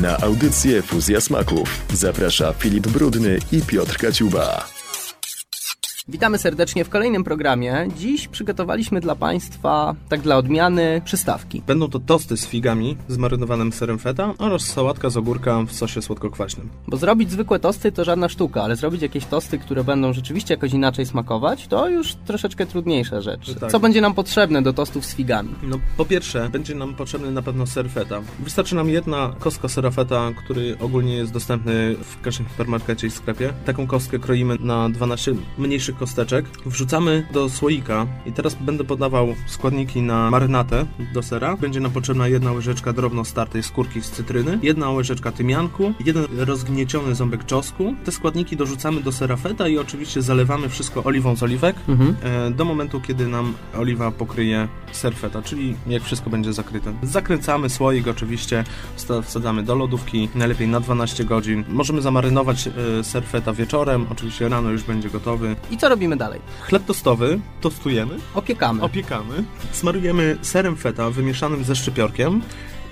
Na audycję Fuzja Smaków zaprasza Filip Brudny i Piotr Kaciuba. Witamy serdecznie w kolejnym programie. Dziś przygotowaliśmy dla Państwa, tak dla odmiany, przystawki. Będą to tosty z figami, z marynowanym serem feta oraz sałatka z ogórka w sosie słodko-kwaśnym. Bo zrobić zwykłe tosty to żadna sztuka, ale zrobić jakieś tosty, które będą rzeczywiście jakoś inaczej smakować, to już troszeczkę trudniejsza rzecz. Tak. Co będzie nam potrzebne do tostów z figami? No, po pierwsze, będzie nam potrzebny na pewno ser feta. Wystarczy nam jedna kostka sera feta, który ogólnie jest dostępny w każdym hipermarkecie i sklepie. Taką kostkę kroimy na 12 mniejszych kosteczek. Wrzucamy do słoika i teraz będę podawał składniki na marynatę do sera. Będzie nam potrzebna jedna łyżeczka drobno startej skórki z cytryny, jedna łyżeczka tymianku, jeden rozgnieciony ząbek czosnku. Te składniki dorzucamy do sera feta i oczywiście zalewamy wszystko oliwą z oliwek Mhm. e, do momentu, kiedy nam oliwa pokryje ser feta, czyli jak wszystko będzie zakryte. Zakręcamy słoik oczywiście, wsadzamy do lodówki, najlepiej na 12 godzin. Możemy zamarynować e, ser feta wieczorem, oczywiście rano już będzie gotowy. I co robimy dalej? Chleb tostowy tostujemy, Opiekamy. opiekamy, smarujemy serem feta wymieszanym ze szczypiorkiem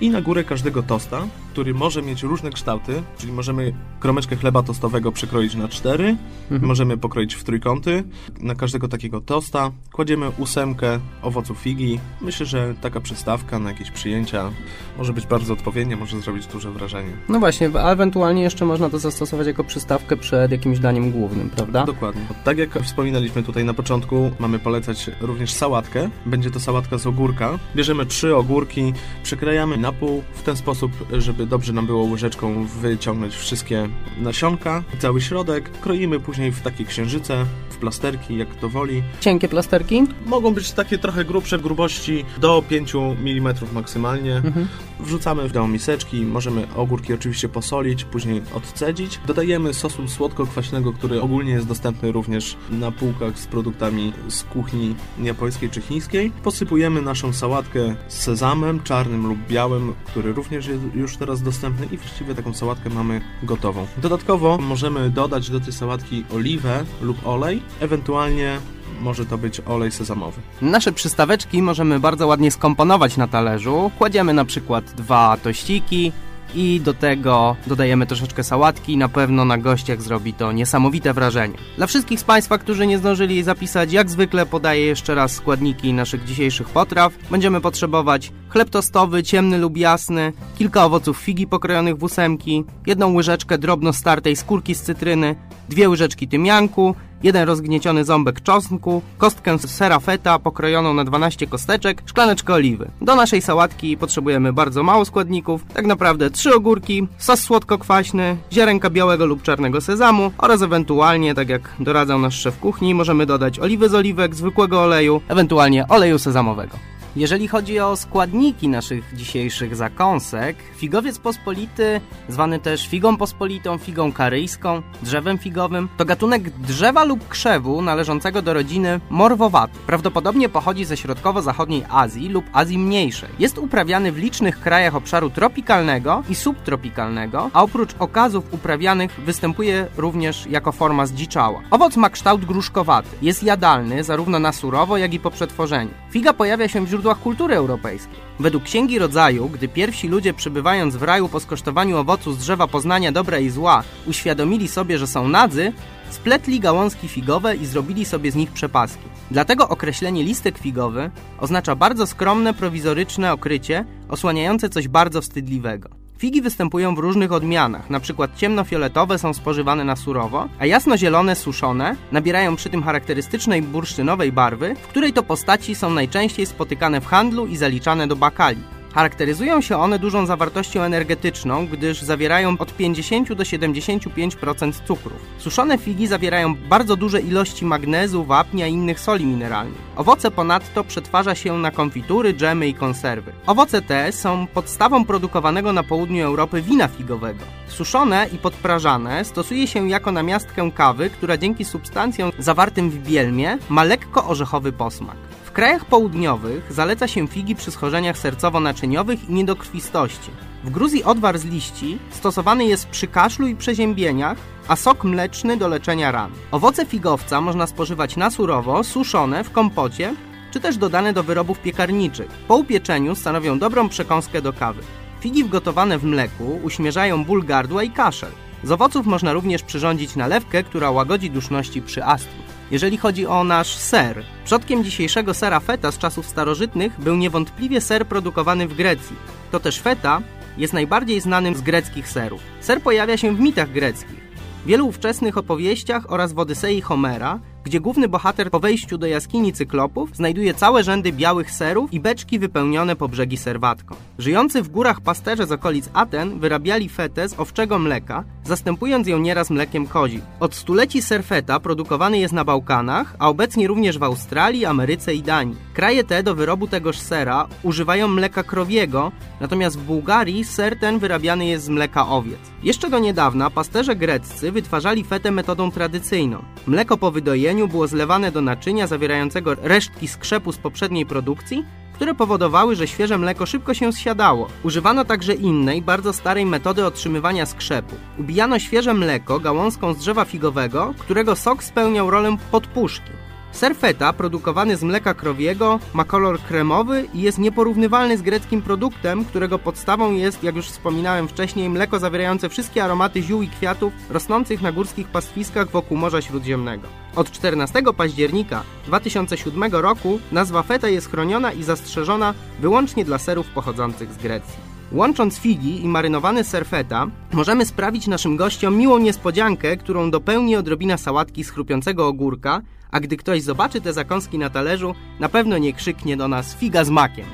i na górę każdego tosta, który może mieć różne kształty, czyli możemy kromeczkę chleba tostowego przekroić na cztery, Mhm. możemy pokroić w trójkąty. Na każdego takiego tosta kładziemy ósemkę owoców figi. Myślę, że taka przystawka na jakieś przyjęcia może być bardzo odpowiednia, może zrobić duże wrażenie. No właśnie, a ewentualnie jeszcze można to zastosować jako przystawkę przed jakimś daniem głównym, prawda? Dokładnie. Tak jak wspominaliśmy tutaj na początku, mamy polecać również sałatkę. Będzie to sałatka z ogórka. Bierzemy trzy ogórki, przekrajamy na pół w ten sposób, żeby dobrze nam było łyżeczką wyciągnąć wszystkie nasionka, cały środek. Kroimy później w takie księżyce, w plasterki, jak to woli. Cienkie plasterki? Mogą być takie trochę grubsze, grubości do 5 mm maksymalnie. Mhm. Wrzucamy do miseczki, możemy ogórki oczywiście posolić, później odcedzić. Dodajemy sosu słodko-kwaśnego, który ogólnie jest dostępny również na półkach z produktami z kuchni japońskiej czy chińskiej. Posypujemy naszą sałatkę z sezamem, czarnym lub białym, który również jest już teraz dostępny i właściwie taką sałatkę mamy gotową. Dodatkowo możemy dodać do tej sałatki oliwę lub olej, ewentualnie może to być olej sezamowy. Nasze przystaweczki możemy bardzo ładnie skomponować na talerzu. Kładziemy na przykład dwa tościki i do tego dodajemy troszeczkę sałatki. Na pewno na gościach zrobi to niesamowite wrażenie. Dla wszystkich z Państwa, którzy nie zdążyli jej zapisać, jak zwykle podaję jeszcze raz składniki naszych dzisiejszych potraw. Będziemy potrzebować chleb tostowy, ciemny lub jasny, kilka owoców figi pokrojonych w ósemki, jedną łyżeczkę drobno startej skórki z cytryny, dwie łyżeczki tymianku, jeden rozgnieciony ząbek czosnku, kostkę sera feta pokrojoną na 12 kosteczek, szklaneczkę oliwy. Do naszej sałatki potrzebujemy bardzo mało składników, tak naprawdę 3 ogórki, sos słodko-kwaśny, ziarenka białego lub czarnego sezamu oraz ewentualnie, tak jak doradzał nasz szef kuchni, możemy dodać oliwy z oliwek, zwykłego oleju, ewentualnie oleju sezamowego. Jeżeli chodzi o składniki naszych dzisiejszych zakąsek, figowiec pospolity, zwany też figą pospolitą, figą karyjską, drzewem figowym, to gatunek drzewa lub krzewu należącego do rodziny morwowaty. Prawdopodobnie pochodzi ze środkowo-zachodniej Azji lub Azji Mniejszej. Jest uprawiany w licznych krajach obszaru tropikalnego i subtropikalnego, a oprócz okazów uprawianych występuje również jako forma zdziczała. Owoc ma kształt gruszkowaty. Jest jadalny zarówno na surowo, jak i po przetworzeniu. Figa pojawia się w źródłach kultury europejskiej. Według Księgi Rodzaju, gdy pierwsi ludzie przybywając w raju po skosztowaniu owocu z drzewa poznania dobra i zła, uświadomili sobie, że są nadzy, spletli gałązki figowe i zrobili sobie z nich przepaski. Dlatego określenie listek figowy oznacza bardzo skromne, prowizoryczne okrycie osłaniające coś bardzo wstydliwego. Figi występują w różnych odmianach, na przykład ciemnofioletowe są spożywane na surowo, a jasnozielone suszone nabierają przy tym charakterystycznej bursztynowej barwy, w której to postaci są najczęściej spotykane w handlu i zaliczane do bakali. Charakteryzują się one dużą zawartością energetyczną, gdyż zawierają od 50 do 75% cukrów. Suszone figi zawierają bardzo duże ilości magnezu, wapnia i innych soli mineralnych. Owoce ponadto przetwarza się na konfitury, dżemy i konserwy. Owoce te są podstawą produkowanego na południu Europy wina figowego. Suszone i podprażane stosuje się jako namiastkę kawy, która dzięki substancjom zawartym w bielmie ma lekko orzechowy posmak. Krajach południowych zaleca się figi przy schorzeniach sercowo-naczyniowych i niedokrwistości. W Gruzji odwar z liści stosowany jest przy kaszlu i przeziębieniach, a sok mleczny do leczenia ran. Owoce figowca można spożywać na surowo, suszone, w kompocie, czy też dodane do wyrobów piekarniczych. Po upieczeniu stanowią dobrą przekąskę do kawy. Figi wgotowane w mleku uśmierzają ból gardła i kaszel. Z owoców można również przyrządzić nalewkę, która łagodzi duszności przy astmie. Jeżeli chodzi o nasz ser, przodkiem dzisiejszego sera feta z czasów starożytnych był niewątpliwie ser produkowany w Grecji. To też feta jest najbardziej znanym z greckich serów. Ser pojawia się w mitach greckich. W wielu ówczesnych opowieściach oraz w Odysei Homera gdzie główny bohater po wejściu do jaskini cyklopów znajduje całe rzędy białych serów i beczki wypełnione po brzegi serwatką. Żyjący w górach pasterze z okolic Aten wyrabiali fetę z owczego mleka, zastępując ją nieraz mlekiem kozim. Od stuleci ser feta produkowany jest na Bałkanach, a obecnie również w Australii, Ameryce i Danii. Kraje te do wyrobu tegoż sera używają mleka krowiego, natomiast w Bułgarii ser ten wyrabiany jest z mleka owiec. Jeszcze do niedawna pasterze greccy wytwarzali fetę metodą tradycyjną. Mleko po wydojeniu było zlewane do naczynia zawierającego resztki skrzepu z poprzedniej produkcji, które powodowały, że świeże mleko szybko się zsiadało. Używano także innej, bardzo starej metody otrzymywania skrzepu. Ubijano świeże mleko gałązką z drzewa figowego, którego sok spełniał rolę podpuszki. Ser feta, produkowany z mleka krowiego, ma kolor kremowy i jest nieporównywalny z greckim produktem, którego podstawą jest, jak już wspominałem wcześniej, mleko zawierające wszystkie aromaty ziół i kwiatów rosnących na górskich pastwiskach wokół Morza Śródziemnego. Od 14 października 2007 roku nazwa feta jest chroniona i zastrzeżona wyłącznie dla serów pochodzących z Grecji. Łącząc figi i marynowany ser feta, możemy sprawić naszym gościom miłą niespodziankę, którą dopełni odrobina sałatki z chrupiącego ogórka, a gdy ktoś zobaczy te zakąski na talerzu, na pewno nie krzyknie do nas figa z makiem.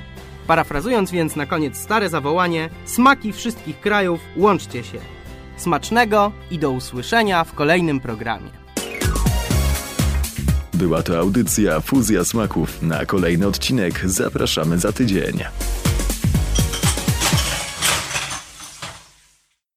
Parafrazując więc na koniec stare zawołanie, smaki wszystkich krajów, łączcie się. Smacznego i do usłyszenia w kolejnym programie. Była to audycja Fuzja Smaków. Na kolejny odcinek zapraszamy za tydzień.